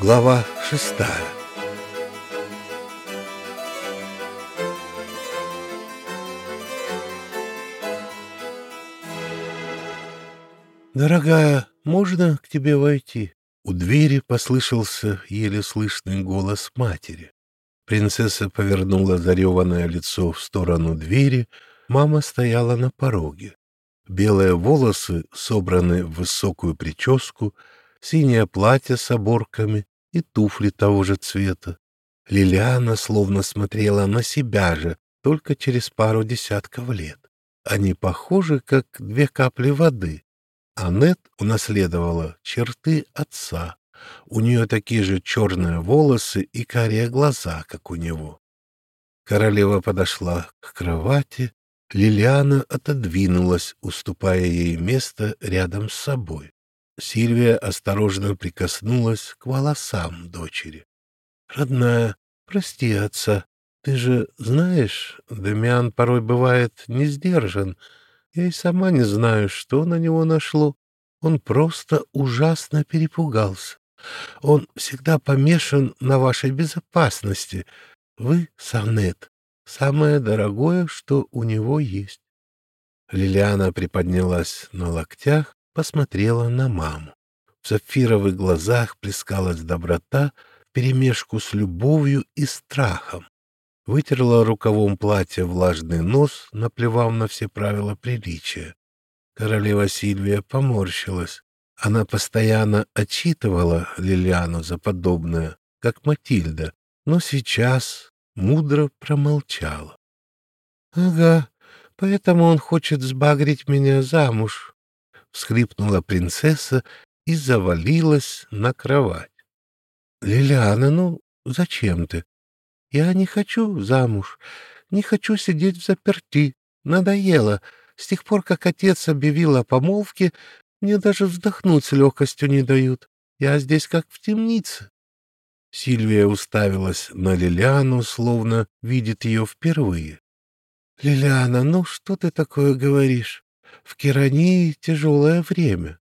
Глава шестая «Дорогая, можно к тебе войти?» У двери послышался еле слышный голос матери. Принцесса повернула зареванное лицо в сторону двери, мама стояла на пороге. Белые волосы собраны в высокую прическу, синее платье с оборками и туфли того же цвета. Лилиана словно смотрела на себя же, только через пару десятков лет. Они похожи, как две капли воды. Аннет унаследовала черты отца. У нее такие же черные волосы и карие глаза, как у него. Королева подошла к кровати. Лилиана отодвинулась, уступая ей место рядом с собой. Сильвия осторожно прикоснулась к волосам дочери. «Родная, прости отца. Ты же знаешь, Дамиан порой бывает не сдержан. Я и сама не знаю, что на него нашло. Он просто ужасно перепугался. Он всегда помешан на вашей безопасности. Вы, Савнет, самое дорогое, что у него есть. Лилиана приподнялась на локтях, посмотрела на маму. В сапфировых глазах плескалась доброта вперемешку с любовью и страхом. Вытерла рукавом платья влажный нос, наплевав на все правила приличия. Королева Сильвия поморщилась. Она постоянно отчитывала Лилиану за подобное, как Матильда, но сейчас мудро промолчала. — Ага, поэтому он хочет сбагрить меня замуж, — всхлипнула принцесса и завалилась на кровать. — Лилиана, ну зачем ты? Я не хочу замуж, не хочу сидеть в заперти. Надоело. С тех пор, как отец объявил о помолвке, мне даже вздохнуть с легкостью не дают. Я здесь как в темнице. Сильвия уставилась на Лилиану, словно видит ее впервые. — Лилиана, ну что ты такое говоришь? В Керании тяжелое время.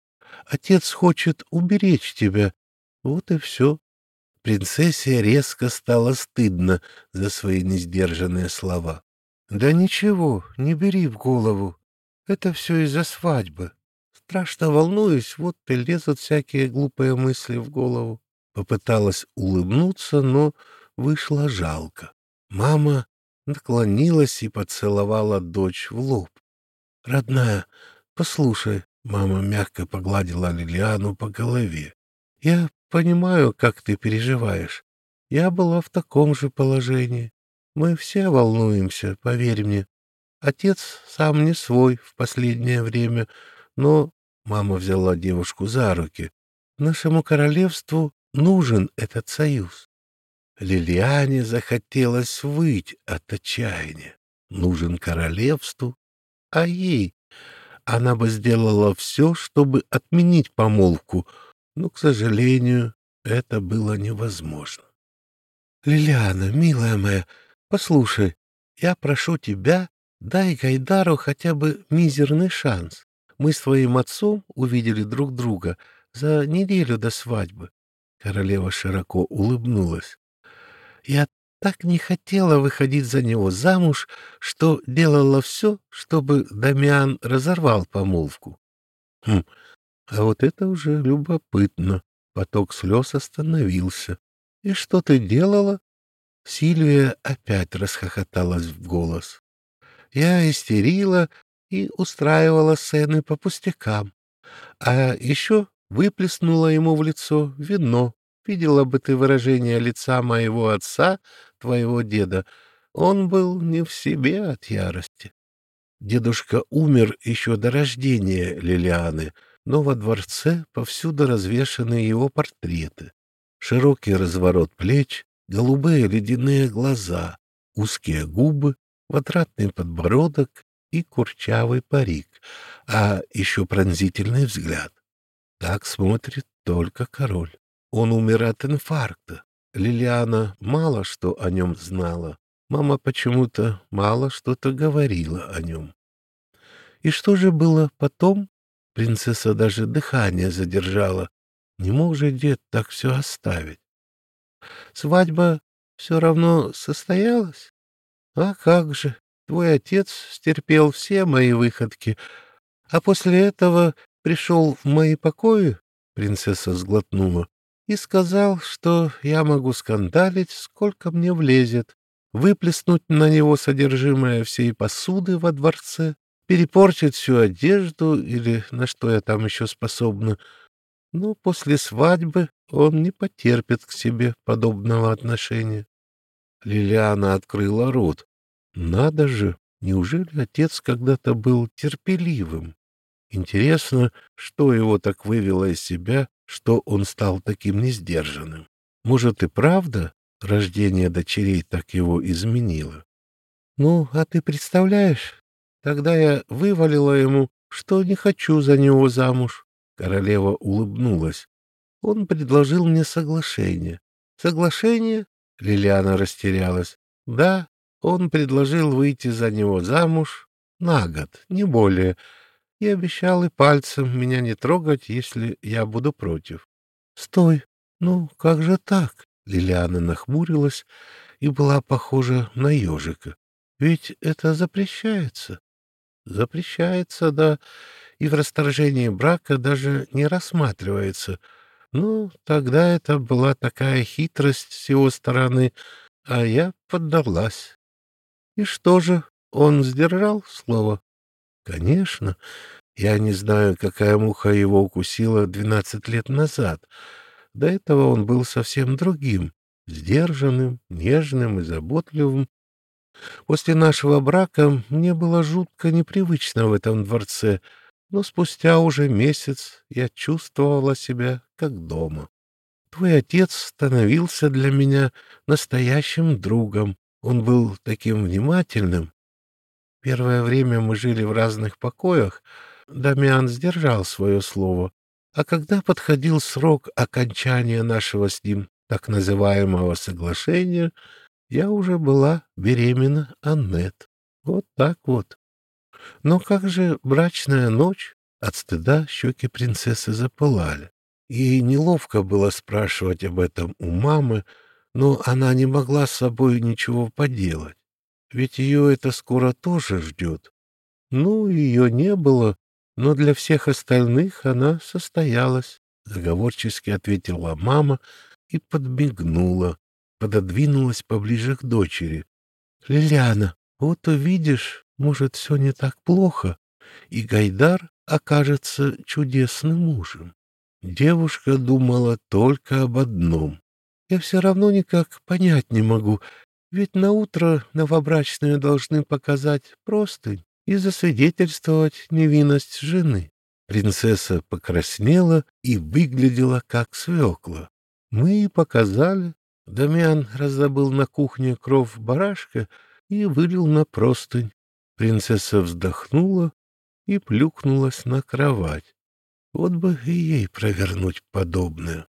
Отец хочет уберечь тебя. Вот и все. Принцессе резко стало стыдно за свои несдержанные слова. — Да ничего, не бери в голову. Это все из-за свадьбы. Страшно волнуюсь, вот и лезут всякие глупые мысли в голову. Попыталась улыбнуться, но вышло жалко. Мама наклонилась и поцеловала дочь в лоб. — Родная, послушай, — мама мягко погладила Лилиану по голове. — Я понимаю, как ты переживаешь. Я была в таком же положении. Мы все волнуемся, поверь мне. Отец сам не свой в последнее время, но мама взяла девушку за руки. Нашему королевству нужен этот союз. Лилиане захотелось выть от отчаяния. Нужен королевству, а ей она бы сделала все, чтобы отменить помолвку, но, к сожалению, это было невозможно. — Лилиана, милая моя, послушай, я прошу тебя Дай Гайдару хотя бы мизерный шанс. Мы с твоим отцом увидели друг друга за неделю до свадьбы. Королева широко улыбнулась. Я так не хотела выходить за него замуж, что делала все, чтобы Дамиан разорвал помолвку. Хм, а вот это уже любопытно. Поток слез остановился. И что ты делала? Сильвия опять расхохоталась в голос. Я истерила и устраивала сцены по пустякам. А еще выплеснула ему в лицо вино. Видела бы ты выражение лица моего отца, твоего деда. Он был не в себе от ярости. Дедушка умер еще до рождения Лилианы, но во дворце повсюду развешаны его портреты. Широкий разворот плеч, голубые ледяные глаза, узкие губы квадратный подбородок и курчавый парик, а еще пронзительный взгляд. Так смотрит только король. Он умер от инфаркта. Лилиана мало что о нем знала. Мама почему-то мало что-то говорила о нем. И что же было потом? Принцесса даже дыхание задержала. Не мог же дед так все оставить. Свадьба все равно состоялась? А как же, твой отец стерпел все мои выходки, а после этого пришел в мои покои, принцесса сглотнула, и сказал, что я могу скандалить, сколько мне влезет, выплеснуть на него содержимое всей посуды во дворце, перепорчить всю одежду или на что я там еще способна. Но после свадьбы он не потерпит к себе подобного отношения. Лилиана открыла рот. Надо же, неужели отец когда-то был терпеливым? Интересно, что его так вывело из себя, что он стал таким несдержанным. Может и правда рождение дочерей так его изменило? Ну, а ты представляешь, тогда я вывалила ему, что не хочу за него замуж. Королева улыбнулась. Он предложил мне соглашение. Соглашение? Лилиана растерялась. Да, он предложил выйти за него замуж на год, не более, и обещал и пальцем меня не трогать, если я буду против. — Стой! Ну, как же так? Лилиана нахмурилась и была похожа на ежика. — Ведь это запрещается. — Запрещается, да, и в расторжении брака даже не рассматривается. Ну, тогда это была такая хитрость с его стороны, а я поддалась. И что же, он сдержал слово? Конечно. Я не знаю, какая муха его укусила двенадцать лет назад. До этого он был совсем другим, сдержанным, нежным и заботливым. После нашего брака мне было жутко непривычно в этом дворце, но спустя уже месяц я чувствовала себя как дома. Твой отец становился для меня настоящим другом. Он был таким внимательным, Первое время мы жили в разных покоях. Дамиан сдержал свое слово. А когда подходил срок окончания нашего с ним так называемого соглашения, я уже была беременна Аннет. Вот так вот. Но как же брачная ночь? От стыда щеки принцессы запылали. Ей неловко было спрашивать об этом у мамы, но она не могла с собой ничего поделать. Ведь ее это скоро тоже ждет. Ну, ее не было, но для всех остальных она состоялась, — заговорчески ответила мама и подмигнула, пододвинулась поближе к дочери. — Лилиана, вот увидишь, может, все не так плохо, и Гайдар окажется чудесным мужем. Девушка думала только об одном. Я все равно никак понять не могу, ведь на утро новобрачные должны показать простынь и засвидетельствовать невинность жены. Принцесса покраснела и выглядела как свекла. Мы и показали. Дамиан раздобыл на кухне кров барашка и вылил на простынь. Принцесса вздохнула и плюхнулась на кровать. Вот бы и ей провернуть подобное.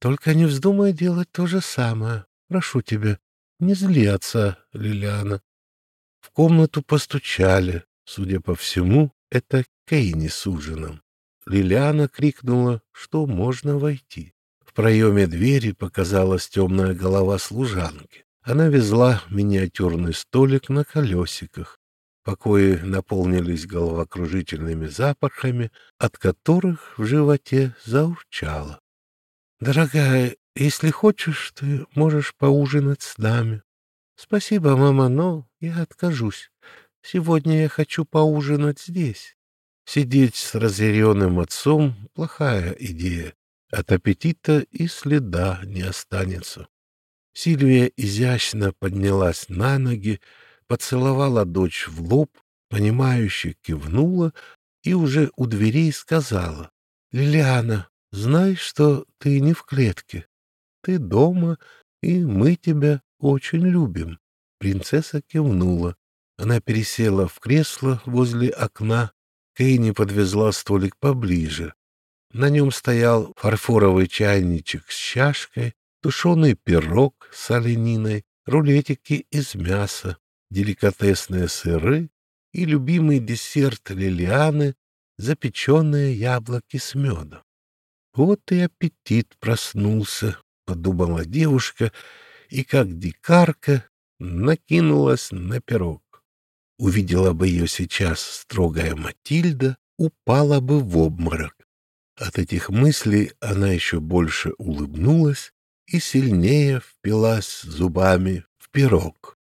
Только не вздумай делать то же самое. Прошу тебя, не зли отца, Лилиана. В комнату постучали. Судя по всему, это Кейни с ужином. Лилиана крикнула, что можно войти. В проеме двери показалась темная голова служанки. Она везла миниатюрный столик на колесиках. Покои наполнились головокружительными запахами, от которых в животе заурчало. — Дорогая, если хочешь, ты можешь поужинать с нами. Спасибо, мама, но я откажусь. Сегодня я хочу поужинать здесь. Сидеть с разъяренным отцом — плохая идея. От аппетита и следа не останется. Сильвия изящно поднялась на ноги, поцеловала дочь в лоб, понимающе кивнула и уже у дверей сказала. — Лилиана, знай, что ты не в клетке. Ты дома, и мы тебя очень любим. Принцесса кивнула. Она пересела в кресло возле окна. Кейни подвезла столик поближе. На нем стоял фарфоровый чайничек с чашкой, тушеный пирог с олениной, рулетики из мяса, деликатесные сыры и любимый десерт Лилианы — запеченные яблоки с медом. Вот и аппетит проснулся, подумала девушка, и как дикарка накинулась на пирог. Увидела бы ее сейчас строгая Матильда, упала бы в обморок. От этих мыслей она еще больше улыбнулась и сильнее впилась зубами в пирог.